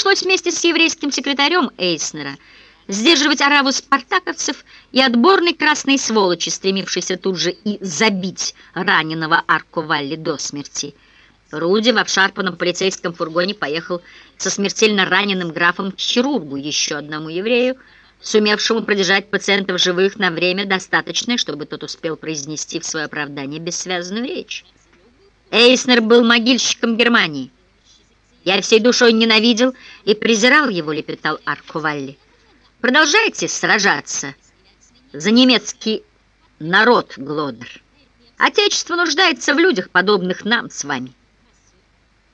пришлось вместе с еврейским секретарем Эйснера сдерживать ораву спартаковцев и отборной красной сволочи, стремившейся тут же и забить раненого Арко Валли до смерти. Руди в обшарпанном полицейском фургоне поехал со смертельно раненым графом к хирургу, еще одному еврею, сумевшему продержать пациентов живых на время достаточное, чтобы тот успел произнести в свое оправдание бессвязную речь. Эйснер был могильщиком Германии. «Я всей душой ненавидел и презирал его», — лепетал Аркувалли. «Продолжайте сражаться за немецкий народ, Глодер. Отечество нуждается в людях, подобных нам с вами».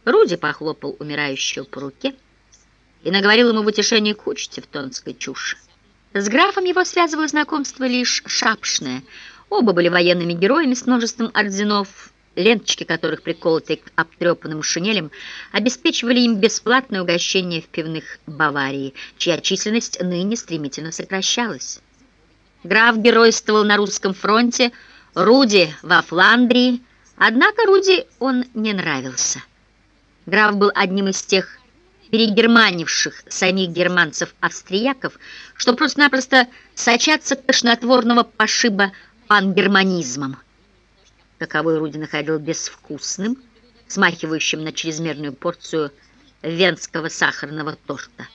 Руди похлопал умирающего по руке и наговорил ему в утешении кучу тевтонской чуши. С графом его связывало знакомство лишь шапшное. Оба были военными героями с множеством орденов, ленточки которых, приколотые к обтрепанным шинелям, обеспечивали им бесплатное угощение в пивных Баварии, чья численность ныне стремительно сокращалась. Граф геройствовал на русском фронте, Руди во Фландрии, однако Руди он не нравился. Граф был одним из тех перегерманивших самих германцев-австрияков, что просто-напросто сочатся тошнотворного пошиба пангерманизмом. Каковой Руди находил безвкусным, смахивающим на чрезмерную порцию венского сахарного торта.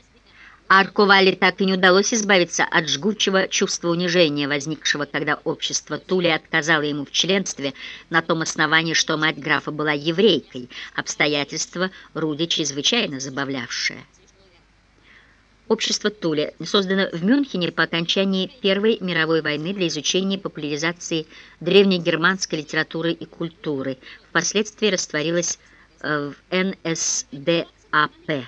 Арковали так и не удалось избавиться от жгучего чувства унижения, возникшего, когда общество Тули отказало ему в членстве на том основании, что мать графа была еврейкой, обстоятельство Руди чрезвычайно забавлявшее. Общество Тули создано в Мюнхене по окончании Первой мировой войны для изучения и популяризации древнегерманской литературы и культуры. Впоследствии растворилось э, в НСДАП.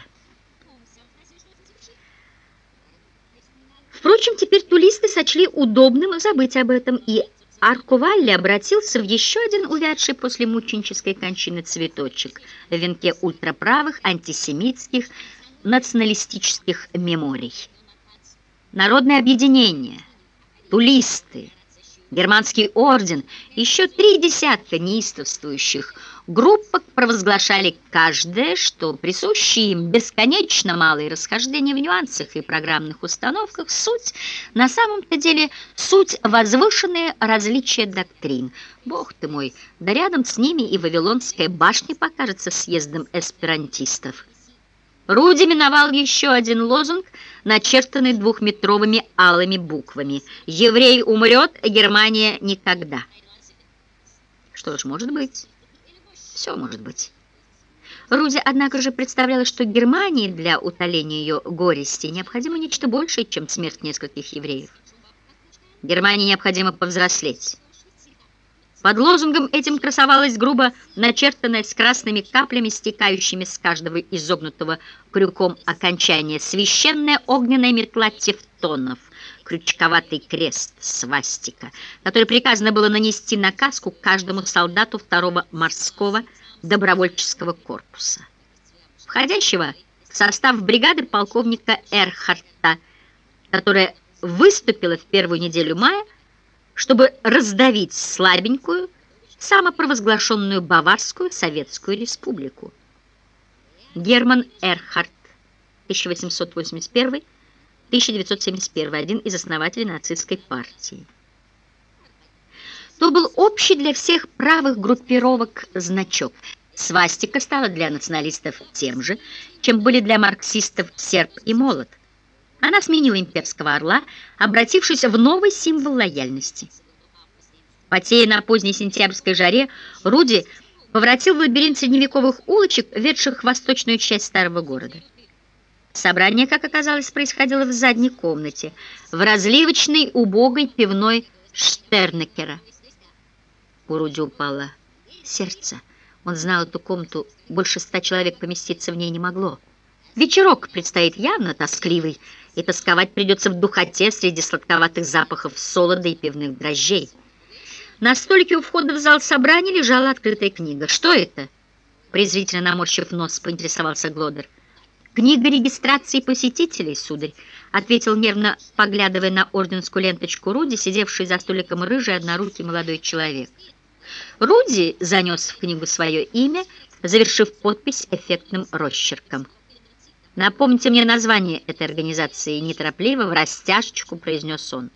Впрочем, теперь тулисты сочли удобным забыть об этом, и Арковалли обратился в еще один увядший после мученической кончины цветочек в венке ультраправых, антисемитских, националистических меморий. Народное объединение, тулисты, германский орден, еще три десятка неистовствующих группок провозглашали каждое, что присущие им бесконечно малые расхождения в нюансах и программных установках, суть, на самом-то деле, суть возвышенные различия доктрин. Бог ты мой, да рядом с ними и Вавилонская башня покажется съездом эсперантистов. Руди миновал еще один лозунг, начертанный двухметровыми алыми буквами. «Еврей умрет, Германия никогда». Что ж, может быть, все может быть. Руди, однако же, представляла, что Германии для утоления ее горести необходимо нечто большее, чем смерть нескольких евреев. Германии необходимо повзрослеть. Под лозунгом этим красовалась грубо начертанная с красными каплями, стекающими с каждого изогнутого крюком окончания, священная огненная метла тевтонов, крючковатый крест свастика, который приказано было нанести на каску каждому солдату второго морского добровольческого корпуса, входящего в состав бригады полковника Эрхарта, которая выступила в первую неделю мая чтобы раздавить слабенькую, самопровозглашенную Баварскую Советскую Республику. Герман Эрхард, 1881-1971, один из основателей нацистской партии. То был общий для всех правых группировок значок. Свастика стала для националистов тем же, чем были для марксистов серп и молот – она сменила имперского орла, обратившись в новый символ лояльности. Потея на поздней сентябрьской жаре, Руди поворотил в лабиринт средневековых улочек, ведших в восточную часть старого города. Собрание, как оказалось, происходило в задней комнате, в разливочной убогой пивной Штернекера. У Руди упало сердце. Он знал эту комнату, больше ста человек поместиться в ней не могло. Вечерок предстоит явно тоскливый, и тосковать придется в духоте среди сладковатых запахов солода и пивных дрожжей. На столике у входа в зал собрания лежала открытая книга. «Что это?» Презрительно наморщив нос, поинтересовался Глодер. «Книга регистрации посетителей, сударь», ответил нервно, поглядывая на орденскую ленточку Руди, сидевший за столиком рыжий однорукий молодой человек. Руди занес в книгу свое имя, завершив подпись эффектным росчерком. Напомните мне название этой организации, неторопливо, в растяжечку произнес он.